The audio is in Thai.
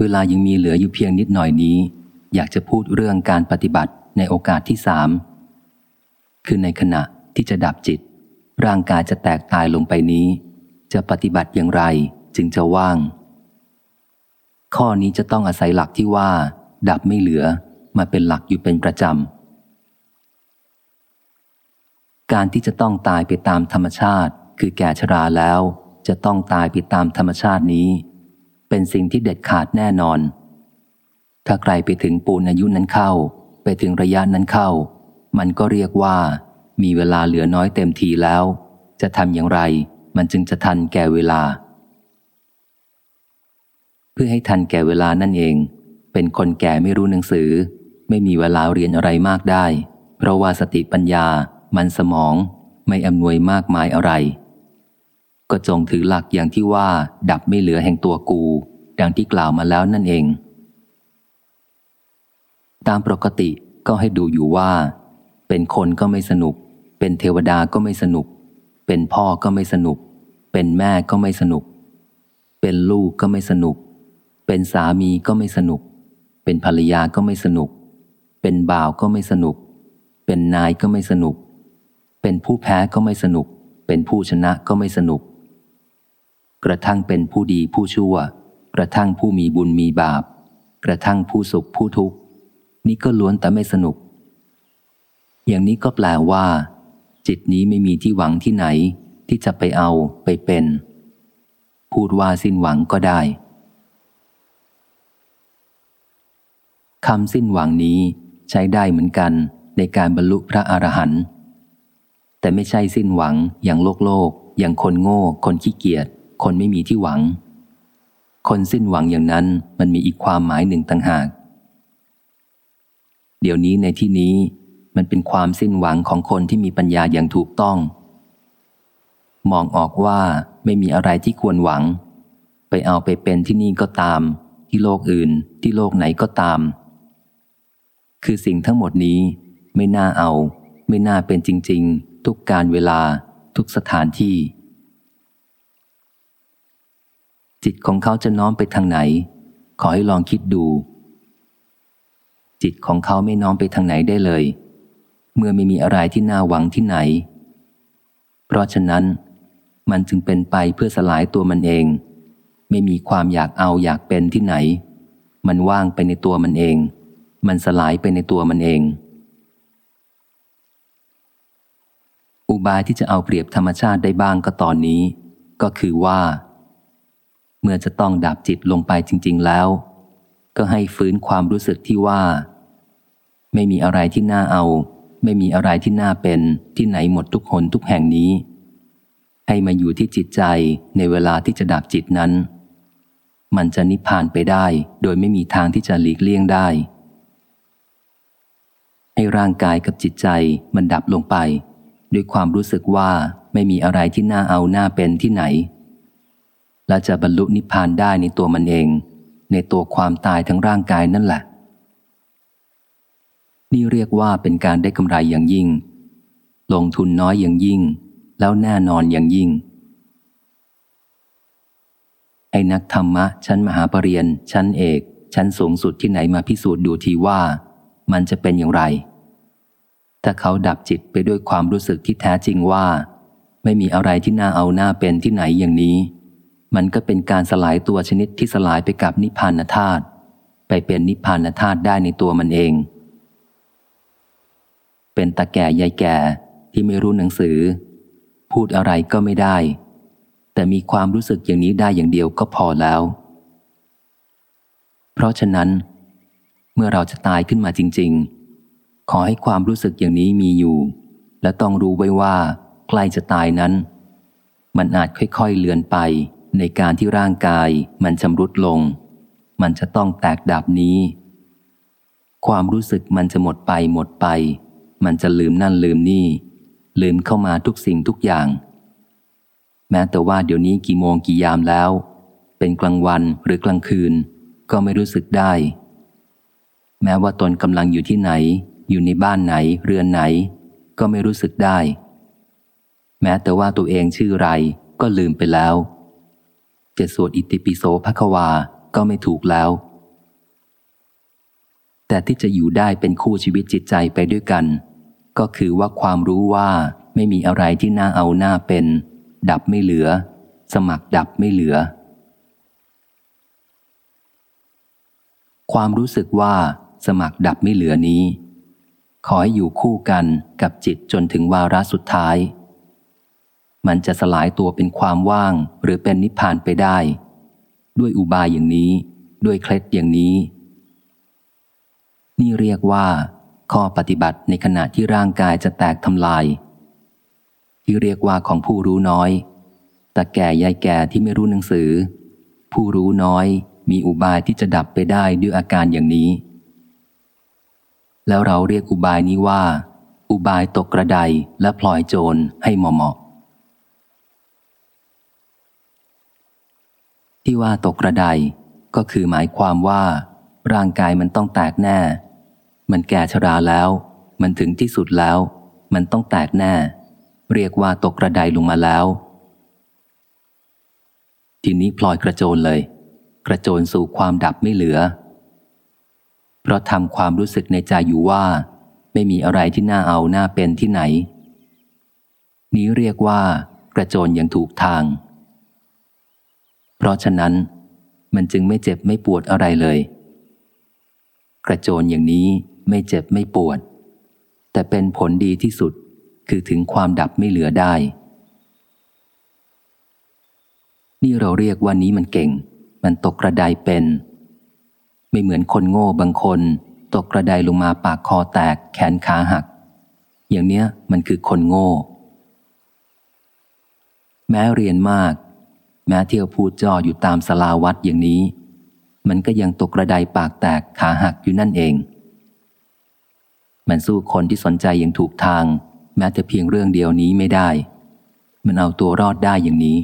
เวลายังมีเหลืออยู่เพียงนิดหน่อยนี้ อยากจะพูดเรื่องการปฏิบัติในโอกาสที่สามคือในขณะที่จะดับจิต ร่างกายจะแตกตายลงไปนี้ จะปฏิบัติอย่างไรจึงจะว่าง ข้อนี้จะต้องอาศัยหลักที่ว่า ดับไม่เหลือมาเป็นหลักอยู่เป็นประจำ การที่จะต้องตายไปตามธรรมชาติ คือแก่ชราแล้ว จะต้องตายไปตามธรรมชาตินี้ เป็นสิ่งที่เด็ดขาดแน่นอน ถ้าใครไปถึงปูนอายุนั้นเข้า ไปถึงระยะนั้นเข้า มันก็เรียกว่า มีเวลาเหลือน้อยเต็มทีแล้ว จะทำอย่างไร มันจึงจะทันแก่เวลา เพื่อให้ทันแก่เวลานั่นเอง เป็นคนแก่ไม่รู้หนังสือ ไม่มีเวลาเรียนอะไรมากได้ เพราะว่าสติปัญญา มันสมอง ไม่อำนวยมากมายอะไร ก็จงถือหลักอย่างที่ว่า ดับไม่เหลือแห่งตัวกู ดังที่กล่าวมาแล้วนั่นเอง ตามปกติก็ให้ดูอยู่ว่า เป็นคนก็ไม่สนุก เป็นเทวดาก็ไม่สนุก เป็นพ่อก็ไม่สนุก เป็นแม่ก็ไม่สนุก เป็นลูกก็ไม่สนุก เป็นสามีก็ไม่สนุก เป็นภรรยาก็ไม่สนุก เป็นบ่าวก็ไม่สนุก เป็นนายก็ไม่สนุก เป็นผู้แพ้ก็ไม่สนุก เป็นผู้ชนะก็ไม่สนุก กระทั่งเป็นผู้ดีผู้ชั่ว กระทั่งผู้มีบุญมีบาป กระทั่งผู้สุขผู้ทุกข์ นี่ก็ล้วนแต่ไม่สนุก อย่างนี้ก็แปลว่า จิตนี้ไม่มีที่หวังที่ไหน ที่จะไปเอาไปเป็น พูดว่าสิ้นหวังก็ได้คำสิ้นหวังนี้ใช้ได้เหมือนกันในการบรรลุพระอรหันต์แต่ไม่ใช่สิ้นหวังอย่างโลกโลก อย่างคนโง่ คนขี้เกียจ คนไม่มีที่หวัง คนสิ้นหวังอย่างนั้นมันมีอีกความหมายหนึ่งต่างหาก เดี๋ยวนี้ในที่นี้มันเป็นความสิ้นหวังของคนที่มีปัญญาอย่างถูกต้อง มองออกว่าไม่มีอะไรที่ควรหวัง ไปเอาไปเป็นที่นี่ก็ตาม ที่โลกอื่น ที่โลกไหนก็ตาม คือสิ่งทั้งหมดนี้ไม่น่าเอา ไม่น่าเป็นจริง ๆ ทุกการเวลา ทุกสถานที่ จิตของเขาจะน้อมไปทางไหน ขอให้ลองคิดดู จิตของเขาไม่น้อมไปทางไหนได้เลย เมื่อไม่มีอะไรที่น่าหวังที่ไหน เพราะฉะนั้น มันจึงเป็นไปเพื่อสลายตัวมันเอง ไม่มีความอยากเอาอยากเป็นที่ไหน มันว่างไปในตัวมันเอง มันสลายไปในตัวมันเอง อุบายที่จะเอาเปรียบธรรมชาติได้บ้างก็ตอนนี้ ก็คือว่า จะต้องดับจิตลงไปจริง ๆ แล้ว ก็ให้ฟื้นความรู้สึกที่ว่า ไม่มีอะไรที่น่าเอา ไม่มีอะไรที่น่าเป็นที่ไหนหมดทุกคนทุกแห่งนี้ ให้มาอยู่ที่จิตใจในเวลาที่จะดับจิตนั้น มันจะนิพพานไปได้ โดยไม่มีทางที่จะหลีกเลี่ยงได้ ให้ร่างกายกับจิตใจมันดับลงไป ด้วยความรู้สึกว่าไม่มีอะไรที่น่าเอาหน้าเป็นที่ไหน และจะบรรลุนิพพานได้ในตัวมันเอง ในตัวความตายทั้งร่างกายนั่นแหละ นี่เรียกว่าเป็นการได้กำไรอย่างยิ่ง ลงทุนน้อยอย่างยิ่ง แล้วแน่นอนอย่างยิ่งไอ้นักธรรมะ ชั้นมหาปรริญญาชั้นเอก ชั้นสูงสุดที่ไหนมาพิสูจน์ดูทีว่า มันจะเป็นอย่างไร ถ้าเขาดับจิตไปด้วยความรู้สึกที่แท้จริงว่า ไม่มีอะไรที่น่าเอาหน้าเป็นที่ไหนอย่างนี้ มันก็เป็นการสลายตัวชนิดที่สลายไปกับนิพพานธาตุไปเป็นนิพพานธาตุได้ในตัวมันเอง เป็นตาแก่ยายแก่ที่ไม่รู้หนังสือ พูดอะไรก็ไม่ได้ แต่มีความรู้สึกอย่างนี้ได้อย่างเดียวก็พอแล้ว เพราะฉะนั้น เมื่อเราจะตายขึ้นมาจริง ๆ ขอให้ความรู้สึกอย่างนี้มีอยู่ และต้องรู้ไว้ว่าใกล้จะตายนั้น มันอาจค่อยๆเลือนไป ในการที่ร่างกายมันชำรุดลง มันจะต้องแตกดับนี้ ความรู้สึกมันจะหมดไปหมดไป มันจะลืมนั่นลืมนี่ ลืมเข้ามาทุกสิ่งทุกอย่าง แม้แต่ว่าเดี๋ยวนี้กี่โมงกี่ยามแล้ว เป็นกลางวันหรือกลางคืน ก็ไม่รู้สึกได้ แม้ว่าตนกำลังอยู่ที่ไหน อยู่ในบ้านไหน เรือนไหน ก็ไม่รู้สึกได้ แม้แต่ว่าตัวเองชื่อไรก็ลืมไปแล้ว จะสวดอิติปิโสภควาก็ไม่ถูกแล้ว แต่ที่จะอยู่ได้เป็นคู่ชีวิตจิตใจไปด้วยกัน ก็คือว่าความรู้ว่าไม่มีอะไรที่น่าเอาหน้าเป็น ดับไม่เหลือ สมัครดับไม่เหลือ ความรู้สึกว่าสมัครดับไม่เหลือนี้ ขอให้อยู่คู่กันกับจิตจนถึงวาระสุดท้าย มันจะสลายตัวเป็นความว่างหรือเป็นนิพพานไปได้ ด้วยอุบายอย่างนี้ ด้วยเคล็ดอย่างนี้ นี่เรียกว่า ข้อปฏิบัติในขณะที่ร่างกายจะแตกทำลาย ที่เรียกว่าของผู้รู้น้อยแต่แก่ยายแก่ที่ไม่รู้หนังสือ ผู้รู้น้อย มีอุบายที่จะดับไปได้ด้วยอาการอย่างนี้ แล้วเราเรียกอุบายนี้ว่า อุบายตกกระไดและพลอยโจรให้เหมาะ ที่ว่าตกกระไดก็คือหมายความว่า ร่างกายมันต้องแตกแน่ มันแก่ชราแล้ว มันถึงที่สุดแล้ว มันต้องแตกแน่ เรียกว่าตกกระไดลงมาแล้ว ทีนี้พลอยกระโจนเลย กระโจนสู่ความดับไม่เหลือ เพราะทำความรู้สึกในใจอยู่ว่า ไม่มีอะไรที่น่าเอาหน้าเป็นที่ไหน นี้เรียกว่ากระโจนอย่างถูกทาง เพราะฉะนั้นมันจึงไม่เจ็บไม่ปวดอะไรเลย กระโจนอย่างนี้ไม่เจ็บไม่ปวด แต่เป็นผลดีที่สุดคือถึงความดับไม่เหลือได้ นี่เราเรียกว่านี้มันเก่ง มันตกกระไดเป็น ไม่เหมือนคนโง่บางคน ตกกระไดลงมาปากคอแตกแขนขาหัก อย่างเนี้ยมันคือคนโง่ แม้เรียนมาก แม้เที่ยวพูดจ่ออยู่ตามสลาวัดอย่างนี้ มันก็ยังตกกระไดปากแตกขาหักอยู่นั่นเอง มันสู้คนที่สนใจอย่างถูกทาง แม้แต่เพียงเรื่องเดียวนี้ไม่ได้ มันเอาตัวรอดได้อย่างนี้